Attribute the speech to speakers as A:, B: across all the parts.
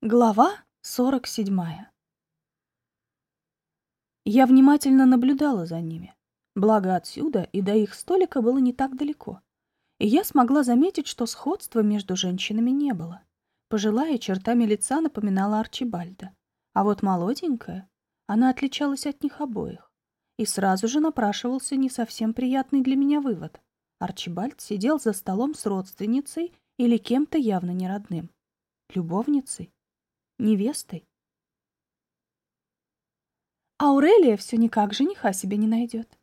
A: Глава 47 Я внимательно наблюдала за ними. Благо отсюда и до их столика было не так далеко. И я смогла заметить, что сходства между женщинами не было. Пожилая чертами лица напоминала Арчибальда. А вот молоденькая, она отличалась от них обоих. И сразу же напрашивался не совсем приятный для меня вывод. Арчибальд сидел за столом с родственницей или кем-то явно неродным. Любовницей? Невестой. Аурелия все никак жениха себе не найдет.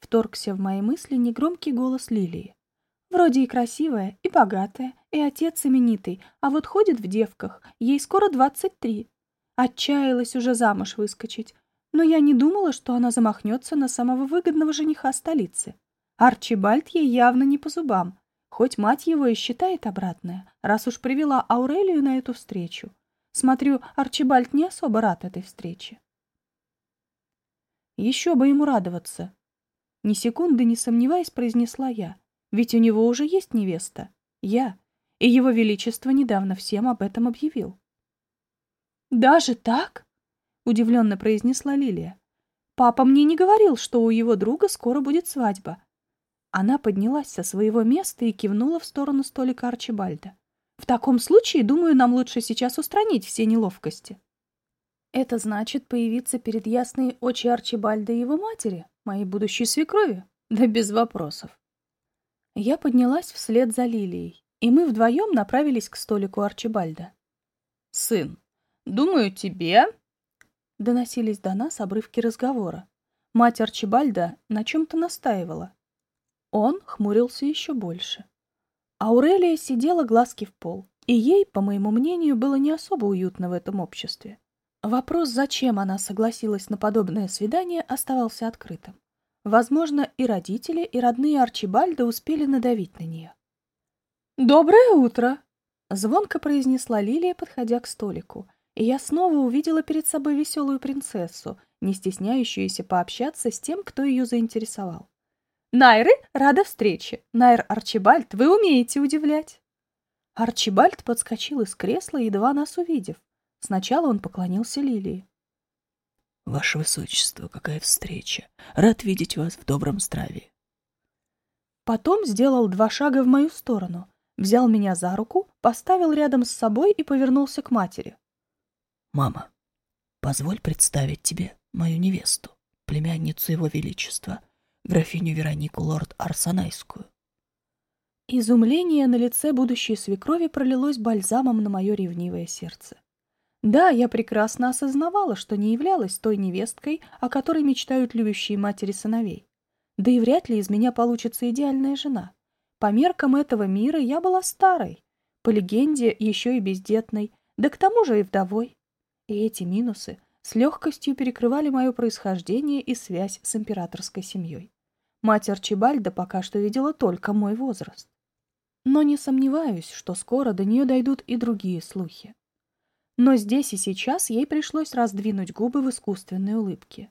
A: Вторгся в мои мысли негромкий голос Лилии. Вроде и красивая, и богатая, и отец именитый, а вот ходит в девках, ей скоро двадцать три. Отчаялась уже замуж выскочить, но я не думала, что она замахнется на самого выгодного жениха столицы. Арчибальд ей явно не по зубам, хоть мать его и считает обратное, раз уж привела Аурелию на эту встречу. Смотрю, Арчибальд не особо рад этой встрече. Еще бы ему радоваться. Ни секунды не сомневаясь, произнесла я. Ведь у него уже есть невеста. Я. И его величество недавно всем об этом объявил. «Даже так?» — удивленно произнесла Лилия. «Папа мне не говорил, что у его друга скоро будет свадьба». Она поднялась со своего места и кивнула в сторону столика Арчибальда. В таком случае, думаю, нам лучше сейчас устранить все неловкости. Это значит появиться перед ясной очи Арчибальда и его матери, моей будущей свекрови? Да без вопросов. Я поднялась вслед за Лилией, и мы вдвоем направились к столику Арчибальда. «Сын, думаю, тебе...» Доносились до нас обрывки разговора. Мать Арчибальда на чем-то настаивала. Он хмурился еще больше. Аурелия сидела глазки в пол, и ей, по моему мнению, было не особо уютно в этом обществе. Вопрос, зачем она согласилась на подобное свидание, оставался открытым. Возможно, и родители, и родные Арчибальда успели надавить на нее. «Доброе утро!» — звонко произнесла Лилия, подходя к столику, и я снова увидела перед собой веселую принцессу, не стесняющуюся пообщаться с тем, кто ее заинтересовал. Найры, рада встрече. Найр Арчибальд, вы умеете удивлять. Арчибальд подскочил из кресла, едва нас увидев. Сначала он поклонился Лилии.
B: Ваше Высочество, какая встреча! Рад видеть вас в добром здравии.
A: Потом сделал два шага в мою сторону, взял меня за руку, поставил рядом с собой и повернулся к матери.
B: «Мама, позволь представить тебе мою невесту, племянницу Его Величества, графиню Веронику Лорд Арсанайскую.
A: Изумление на лице будущей свекрови пролилось бальзамом на мое ревнивое сердце. Да, я прекрасно осознавала, что не являлась той невесткой, о которой мечтают любящие матери сыновей. Да и вряд ли из меня получится идеальная жена. По меркам этого мира я была старой, по легенде еще и бездетной, да к тому же и вдовой. И эти минусы с легкостью перекрывали мое происхождение и связь с императорской семьей. Мать Арчибальда пока что видела только мой возраст. Но не сомневаюсь, что скоро до нее дойдут и другие слухи. Но здесь и сейчас ей пришлось раздвинуть губы в искусственной улыбке.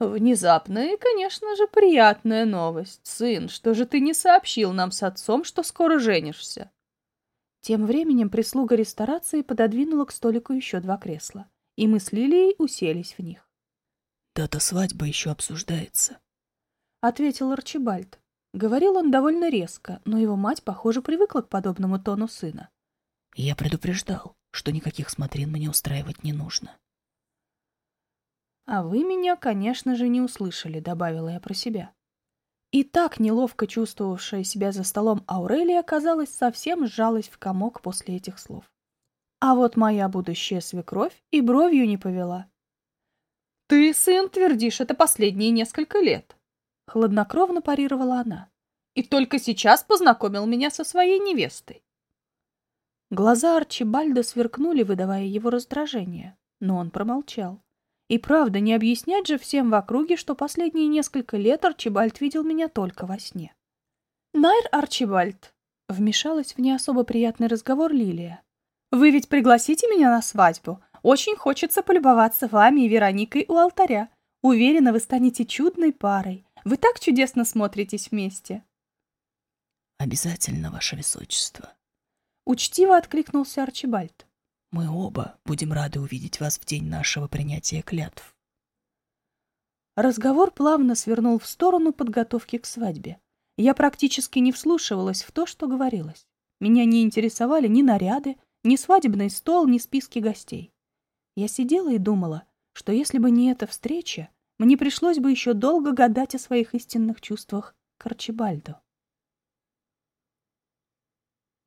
A: «Внезапная и, конечно же, приятная новость. Сын, что же ты не сообщил нам с отцом, что скоро женишься?» Тем временем прислуга ресторации пододвинула к столику еще два кресла и мы с Лилией уселись в них.
B: «Дата свадьбы еще обсуждается», —
A: ответил Арчибальд. Говорил он довольно резко, но его мать, похоже, привыкла к подобному тону сына.
B: «Я предупреждал, что никаких смотрин мне устраивать не нужно».
A: «А вы меня, конечно же, не услышали», — добавила я про себя. И так неловко чувствовавшая себя за столом Аурелия, казалось, совсем сжалась в комок после этих слов. А вот моя будущая свекровь и бровью не повела. «Ты, сын, твердишь это последние несколько лет», — хладнокровно парировала она. «И только сейчас познакомил меня со своей невестой». Глаза Арчибальда сверкнули, выдавая его раздражение, но он промолчал. И правда, не объяснять же всем в округе, что последние несколько лет Арчибальд видел меня только во сне. «Найр Арчибальд», — вмешалась в не особо приятный разговор Лилия, вы ведь пригласите меня на свадьбу? Очень хочется полюбоваться вами и Вероникой у алтаря. Уверена, вы станете чудной парой. Вы так чудесно смотритесь вместе.
B: Обязательно, ваше высочество.
A: Учтиво откликнулся Арчибальд.
B: Мы оба будем рады увидеть вас в день нашего принятия клятв.
A: Разговор плавно свернул в сторону подготовки к свадьбе. Я практически не вслушивалась в то, что говорилось. Меня не интересовали ни наряды, ни свадебный стол, ни списки гостей. Я сидела и думала, что если бы не эта встреча, мне пришлось бы еще долго гадать о своих истинных чувствах к Арчибальду.